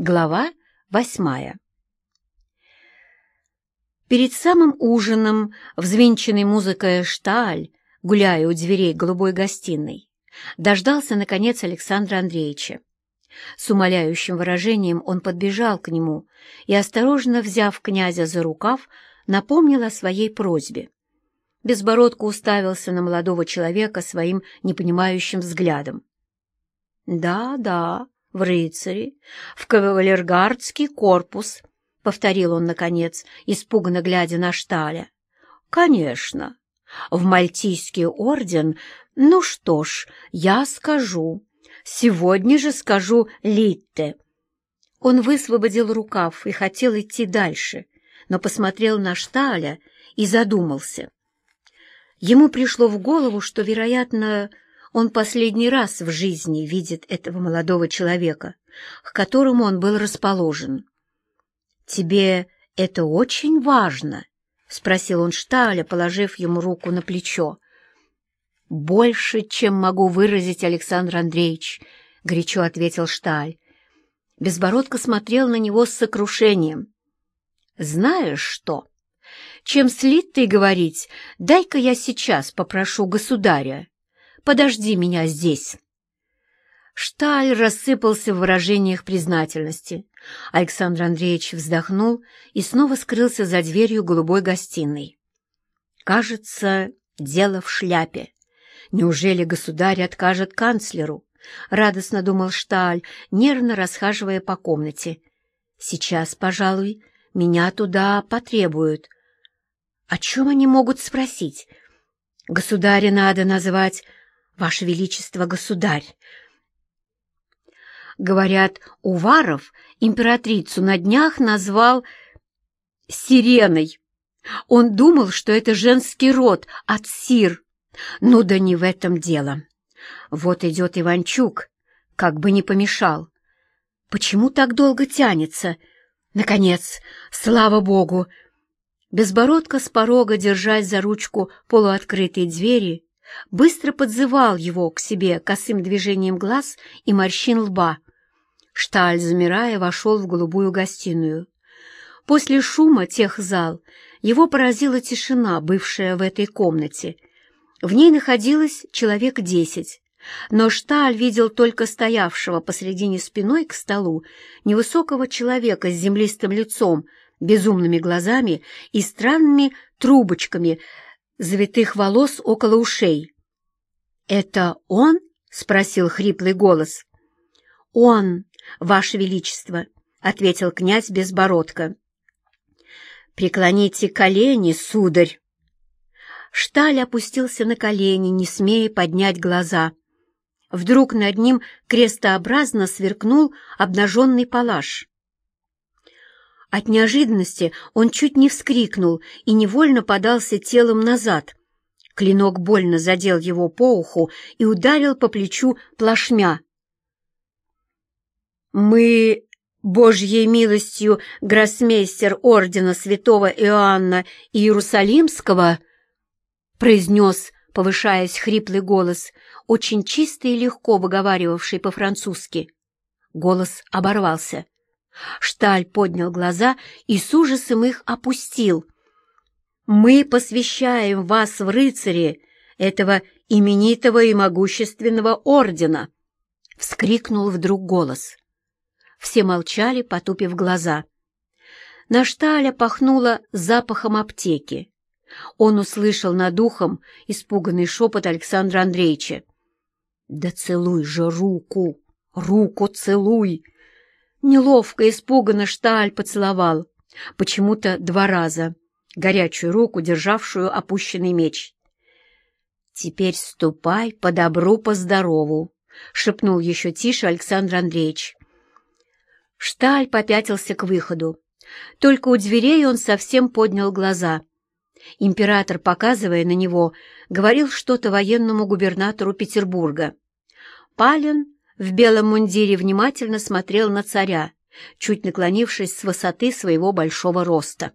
Глава восьмая Перед самым ужином, взвинченный музыкой шталь, гуляя у дверей голубой гостиной, дождался, наконец, Александра Андреевича. С умоляющим выражением он подбежал к нему и, осторожно взяв князя за рукав, напомнил о своей просьбе. Безбородко уставился на молодого человека своим непонимающим взглядом. «Да, да», в рыцари, в кавалергардский корпус, — повторил он, наконец, испуганно глядя на Шталя. — Конечно. В Мальтийский орден, ну что ж, я скажу. Сегодня же скажу Литте. Он высвободил рукав и хотел идти дальше, но посмотрел на Шталя и задумался. Ему пришло в голову, что, вероятно, он последний раз в жизни видит этого молодого человека, к которому он был расположен. «Тебе это очень важно?» — спросил он Шталя, положив ему руку на плечо. «Больше, чем могу выразить, Александр Андреевич», — горячо ответил Шталь. Безбородко смотрел на него с сокрушением. «Знаешь что? Чем слит ты говорить, дай-ка я сейчас попрошу государя Подожди меня здесь!» Шталь рассыпался в выражениях признательности. Александр Андреевич вздохнул и снова скрылся за дверью голубой гостиной. «Кажется, дело в шляпе. Неужели государь откажет канцлеру?» — радостно думал Шталь, нервно расхаживая по комнате. «Сейчас, пожалуй, меня туда потребуют. О чем они могут спросить? Государя надо назвать Ваше Величество, государь!» Говорят, Уваров императрицу на днях назвал «сиреной». Он думал, что это женский род от сир. Ну да не в этом дело. Вот идет Иванчук, как бы не помешал. Почему так долго тянется? Наконец, слава богу! Безбородка с порога, держась за ручку полуоткрытой двери, быстро подзывал его к себе косым движением глаз и морщин лба. Шталь, замирая, вошел в голубую гостиную. После шума тех зал его поразила тишина, бывшая в этой комнате. В ней находилось человек десять, но Шталь видел только стоявшего посредине спиной к столу невысокого человека с землистым лицом, безумными глазами и странными трубочками завитых волос около ушей. «Это он?» — спросил хриплый голос. «Он, Ваше Величество», — ответил князь Безбородко. «Преклоните колени, сударь!» Шталь опустился на колени, не смея поднять глаза. Вдруг над ним крестообразно сверкнул обнаженный палаш. От неожиданности он чуть не вскрикнул и невольно подался телом назад. Клинок больно задел его по уху и ударил по плечу плашмя. «Мы, Божьей милостью, гроссмейстер ордена святого Иоанна Иерусалимского», произнес, повышаясь хриплый голос, очень чистый и легко выговаривавший по-французски. Голос оборвался. Шталь поднял глаза и с ужасом их опустил. «Мы посвящаем вас в рыцари этого именитого и могущественного ордена!» — вскрикнул вдруг голос. Все молчали, потупив глаза. На Шталя пахнуло запахом аптеки. Он услышал над ухом испуганный шепот Александра Андреевича. «Да целуй же руку! Руку целуй!» Неловко, испуганно Шталь поцеловал, почему-то два раза, горячую руку, державшую опущенный меч. «Теперь ступай по добру, по здорову», — шепнул еще тише Александр Андреевич. Шталь попятился к выходу. Только у дверей он совсем поднял глаза. Император, показывая на него, говорил что-то военному губернатору Петербурга. Палин в белом мундире внимательно смотрел на царя, чуть наклонившись с высоты своего большого роста.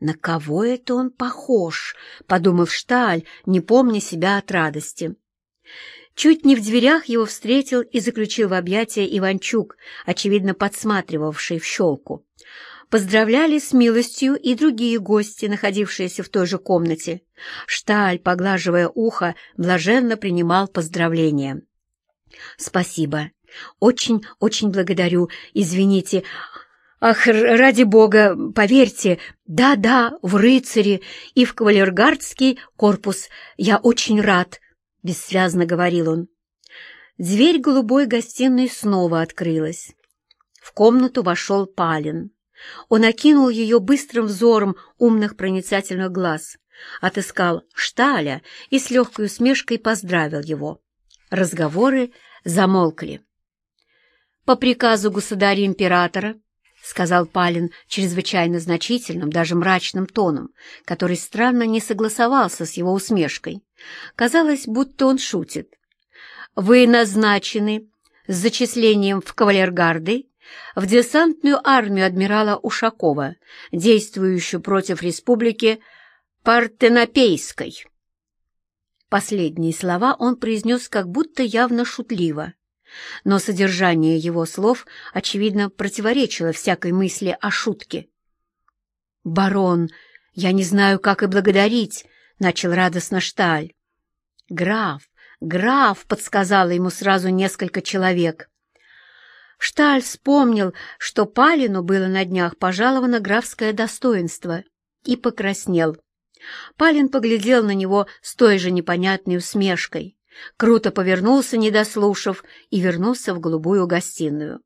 «На кого это он похож?» — подумав Шталь, не помня себя от радости. Чуть не в дверях его встретил и заключил в объятия Иванчук, очевидно подсматривавший в щелку. Поздравляли с милостью и другие гости, находившиеся в той же комнате. Шталь, поглаживая ухо, блаженно принимал поздравления. «Спасибо. Очень-очень благодарю. Извините. Ах, ради бога, поверьте, да-да, в рыцаре и в кавалергардский корпус. Я очень рад», — бессвязно говорил он. Дверь голубой гостиной снова открылась. В комнату вошел Палин. Он окинул ее быстрым взором умных проницательных глаз, отыскал Шталя и с легкой усмешкой поздравил его. Разговоры замолкли. «По приказу государя-императора», — сказал Палин чрезвычайно значительным, даже мрачным тоном, который странно не согласовался с его усмешкой. Казалось, будто он шутит. «Вы назначены с зачислением в кавалергарды в десантную армию адмирала Ушакова, действующую против республики Партенопейской. Последние слова он произнес как будто явно шутливо, но содержание его слов, очевидно, противоречило всякой мысли о шутке. «Барон, я не знаю, как и благодарить», — начал радостно Шталь. «Граф, граф», — подсказало ему сразу несколько человек — Шталь вспомнил, что Палину было на днях пожаловано графское достоинство, и покраснел. Палин поглядел на него с той же непонятной усмешкой, круто повернулся, не дослушав, и вернулся в голубую гостиную.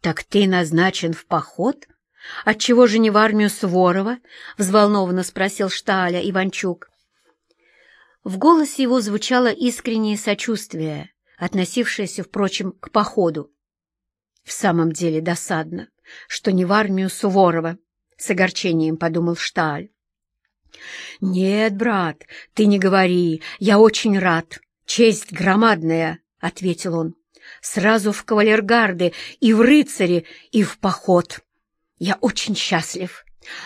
«Так ты назначен в поход? Отчего же не в армию Суворова?» — взволнованно спросил Шталя Иванчук. В голосе его звучало искреннее сочувствие, относившееся, впрочем, к походу. В самом деле досадно, что не в армию Суворова, — с огорчением подумал Шталь. «Нет, брат, ты не говори, я очень рад. Честь громадная», — ответил он. «Сразу в кавалергарды и в рыцари, и в поход. Я очень счастлив.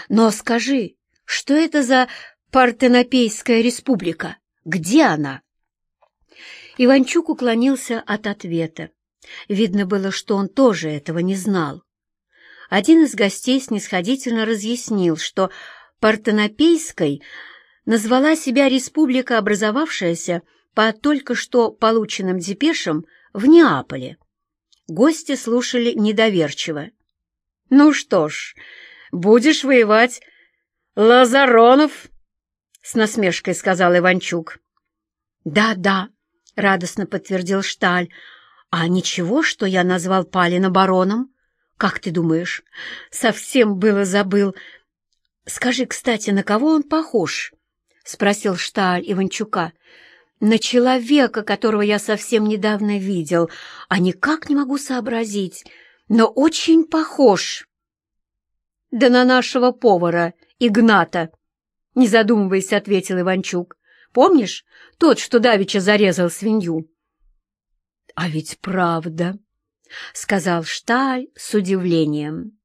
Но скажи, что это за Партенопейская республика? Где она?» Иванчук уклонился от ответа. Видно было, что он тоже этого не знал. Один из гостей снисходительно разъяснил, что Партенопейской назвала себя республика, образовавшаяся по только что полученным депешам в Неаполе. Гости слушали недоверчиво. «Ну что ж, будешь воевать, Лазаронов?» — с насмешкой сказал Иванчук. «Да, да», — радостно подтвердил Шталь, «А ничего, что я назвал Палина бароном? Как ты думаешь? Совсем было забыл. Скажи, кстати, на кого он похож?» — спросил Шталь Иванчука. «На человека, которого я совсем недавно видел, а никак не могу сообразить, но очень похож». «Да на нашего повара, Игната!» — не задумываясь, ответил Иванчук. «Помнишь, тот, что давеча зарезал свинью?» «А ведь правда», — сказал Шталь с удивлением.